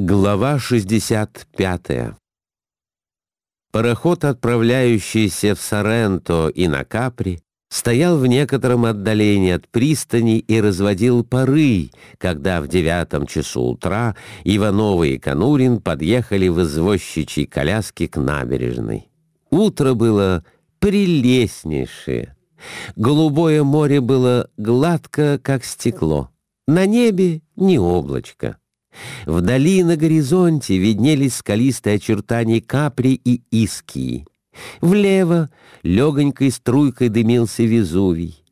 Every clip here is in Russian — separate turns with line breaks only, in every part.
Глава 65 Пароход, отправляющийся в Соренто и на Капри, стоял в некотором отдалении от пристани и разводил пары, когда в девятом часу утра Иванова и Конурин подъехали в извозчичьей коляске к набережной. Утро было прелестнейшее. Голубое море было гладко, как стекло. На небе ни облачко. Вдали на горизонте виднелись скалистые очертания Капри и Искии. Влево легонькой струйкой дымился Везувий.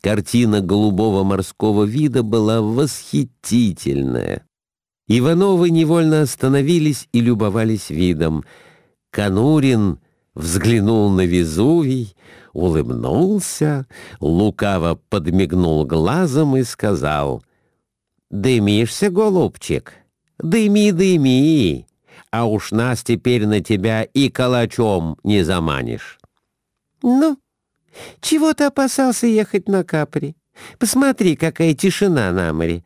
Картина голубого морского вида была восхитительная. Ивановы невольно остановились и любовались видом. Конурин взглянул на Везувий, улыбнулся, лукаво подмигнул глазом и сказал — «Дымишься, голубчик? Дыми, дыми, а уж нас теперь на тебя и калачом не заманишь».
«Ну, чего ты опасался ехать на Капри? Посмотри, какая тишина на море.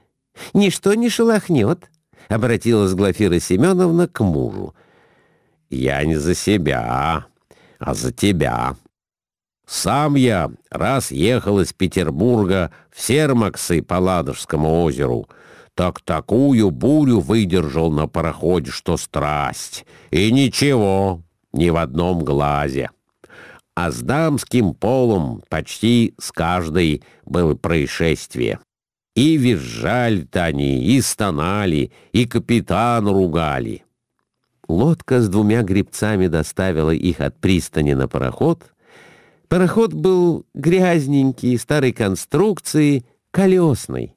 Ничто не шелохнет», — обратилась Глафира Семеновна к мужу.
«Я не за себя, а за тебя», сам я раз ехал из Петербурга в Сермаксы по Ладожскому озеру, так такую бурю выдержал на пароходе, что страсть. И ничего, ни в одном глазе. А с дамским полом почти с каждой было происшествие. И визжали-то они, и стонали, и капитан ругали. Лодка с двумя гребцами доставила их от пристани на пароход — Пароход был грязненький, старой конструкции, колесный.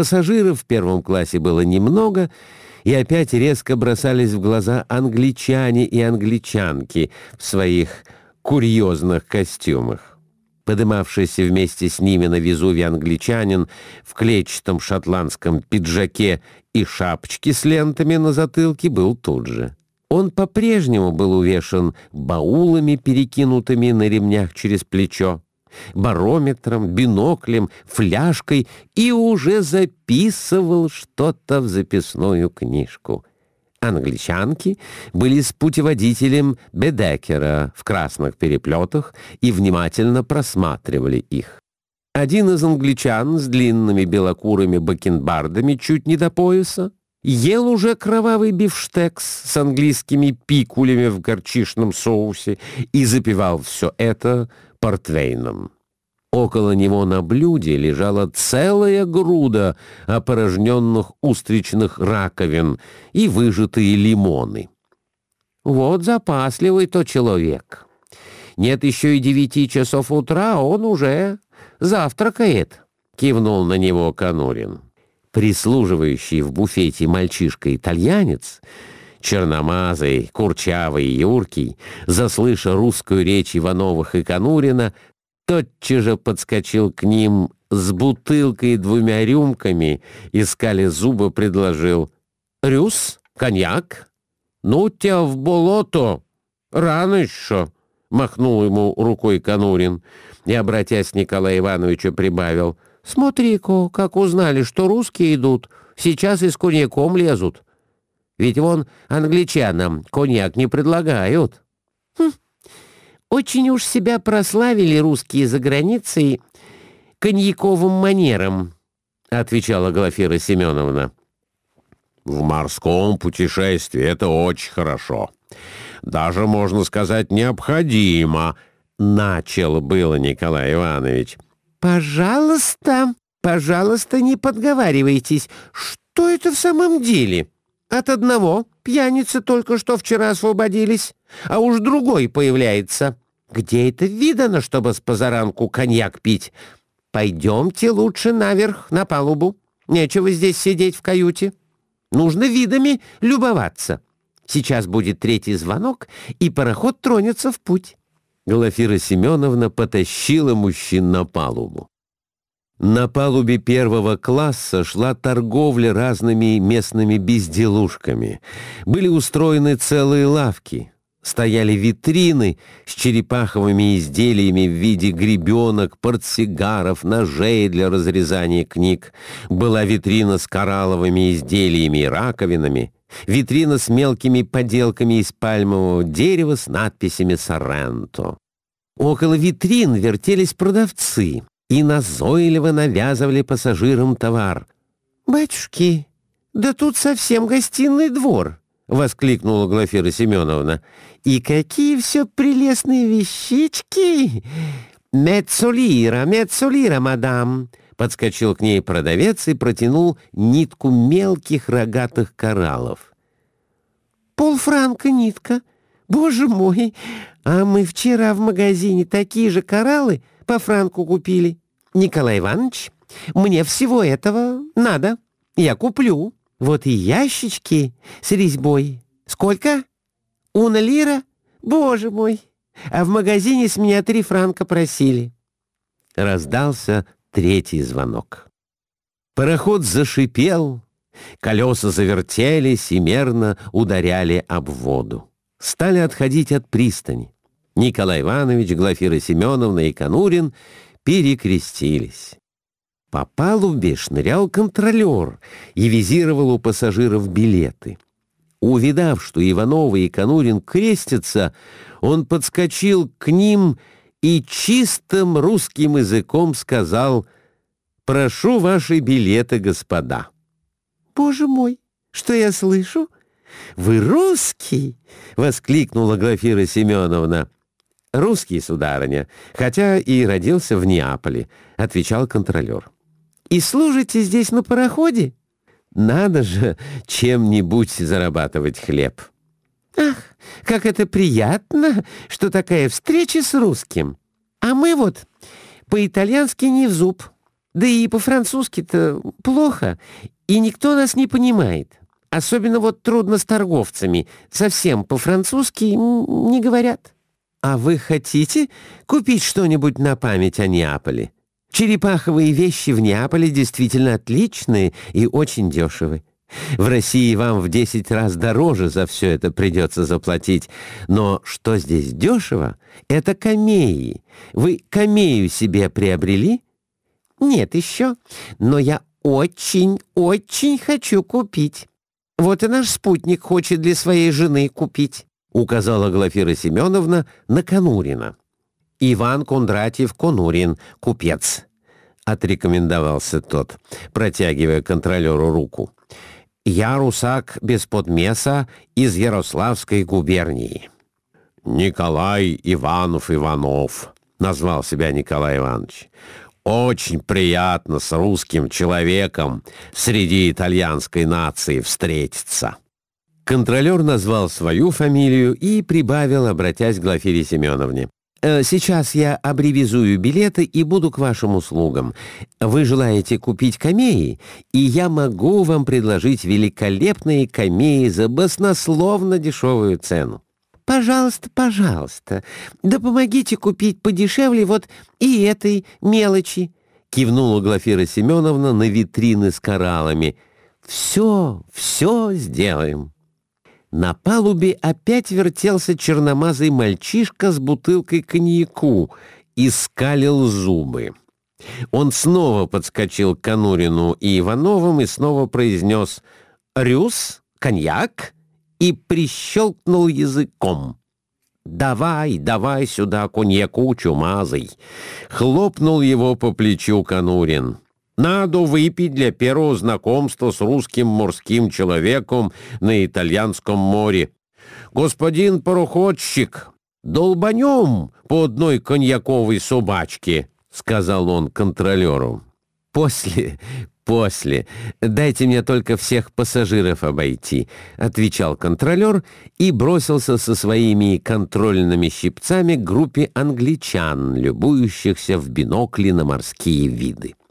Пассажиров в первом классе было немного, и опять резко бросались в глаза англичане и англичанки в своих курьезных костюмах. Подымавшийся вместе с ними на Везуве англичанин в клетчатом шотландском пиджаке и шапочке с лентами на затылке был тут же. Он по-прежнему был увешан баулами, перекинутыми на ремнях через плечо, барометром, биноклем, фляжкой и уже записывал что-то в записную книжку. Англичанки были с путеводителем Бедекера в красных переплетах и внимательно просматривали их. Один из англичан с длинными белокурыми бакенбардами чуть не до пояса ел уже кровавый бифштекс с английскими пикулями в горчишном соусе и запивал все это портвейном. Около него на блюде лежала целая груда опорожненных устричных раковин и выжатые лимоны. Вот запасливый то человек. Нет еще и девяти часов утра, он уже завтракает, — кивнул на него Конурин прислуживающий в буфете мальчишка-итальянец, черномазый, курчавый юркий, заслыша русскую речь Ивановых и Конурина, тотчас же подскочил к ним с бутылкой и двумя рюмками, искали зубы, предложил «Рюс? Коньяк? Ну тебя в болото! Рано еще!» — махнул ему рукой Конурин и, обратясь к Николаю Ивановичу, прибавил — Смотри-ка, как узнали, что русские идут, сейчас и с коньяком лезут. Ведь вон англичанам коньяк не предлагают.
Хм. Очень уж себя прославили русские за границей коньяковым манером, отвечала Глафира Семеновна.
В морском путешествии это очень хорошо. Даже, можно сказать, необходимо, начал было Николай Иванович.
«Пожалуйста, пожалуйста, не подговаривайтесь. Что это в самом деле? От одного пьяницы только что вчера освободились, а уж другой появляется. Где это видано, чтобы с позаранку коньяк пить? Пойдемте лучше наверх, на палубу. Нечего здесь сидеть в каюте. Нужно видами любоваться. Сейчас будет третий звонок, и пароход тронется в путь».
Глафира Семеновна потащила мужчин на палубу. На палубе первого класса шла торговля разными местными безделушками. Были устроены целые лавки. стояли витрины с черепаховыми изделиями в виде гребенок, портсигаров, ножей для разрезания книг. Была витрина с коралловыми изделиями и раковинами, витрина с мелкими поделками из пальмового дерева с надписями «Соренто». Около витрин вертелись продавцы и назойливо навязывали пассажирам товар.
«Батюшки, да тут совсем гостиный двор!» — воскликнула Глафира Семеновна. «И какие все прелестные вещички! Мецолира, мецолира, мадам!» Подскочил к ней продавец и протянул нитку мелких рогатых кораллов. «Полфранка нитка! Боже мой! А мы вчера в магазине такие же кораллы по франку купили. Николай Иванович, мне всего этого надо. Я куплю». Вот и ящички с резьбой. Сколько? Уна лира? Боже мой! А в магазине с меня три франка просили.
Раздался третий звонок. Пароход зашипел, колеса завертелись и мерно ударяли об воду. Стали отходить от пристани. Николай Иванович, Глафира Семеновна и Конурин перекрестились. По палубе шнырял контролер и визировал у пассажиров билеты. Увидав, что Иванова и Конурин крестятся, он подскочил к ним и чистым русским языком сказал «Прошу ваши билеты, господа».
«Боже мой, что я слышу? Вы русский!» — воскликнула Глафира Семеновна.
«Русский, сударыня, хотя и родился в Неаполе», — отвечал контролер.
И служите здесь на пароходе?
Надо же чем-нибудь зарабатывать хлеб.
Ах, как это приятно, что такая встреча с русским. А мы вот по-итальянски не в зуб. Да и по-французски-то плохо, и никто нас не понимает. Особенно вот трудно с торговцами. Совсем по-французски не говорят. А вы хотите купить что-нибудь на память о Неаполе? Черепаховые вещи в Неаполе действительно отличные и очень дешевы. В России вам в десять раз дороже за все это придется заплатить. Но что здесь дешево, это камеи. Вы камею себе приобрели? Нет еще, но я очень-очень хочу купить. Вот и наш спутник хочет для своей жены купить, указала Глафира Семеновна на Конурина. Иван Кондратьев Конурин, купец. Отрекомендовался тот, протягивая контролеру руку. «Я русак без подмеса из Ярославской губернии».
«Николай Иванов-Иванов», — назвал себя Николай Иванович. «Очень приятно с русским человеком среди итальянской нации встретиться». Контролер назвал свою фамилию и прибавил, обратясь к Глафире Семеновне.
Э, «Сейчас я абревизую билеты и буду к вашим услугам. Вы желаете купить камеи, и я могу вам предложить великолепные камеи за баснословно дешевую цену. Пожалуйста, пожалуйста, да помогите купить подешевле вот и этой мелочи», — кивнула Глафира Семеновна на витрины с кораллами. «Все, все сделаем». На палубе опять вертелся черномазый мальчишка с бутылкой коньяку и скалил зубы. Он снова подскочил к Конурину и Ивановым и снова произнес «Рюс? Коньяк?» и прищелкнул языком. «Давай, давай сюда коньяку, чумазый!» Хлопнул его по плечу Конурин. Надо выпить для первого знакомства с русским морским человеком на итальянском море. Господин пароходщик, долбанем по одной коньяковой собачке, сказал он контролеру. После, после. Дайте мне только всех пассажиров обойти, отвечал контролер и бросился со своими контрольными щипцами к группе англичан, любующихся в бинокли на морские виды.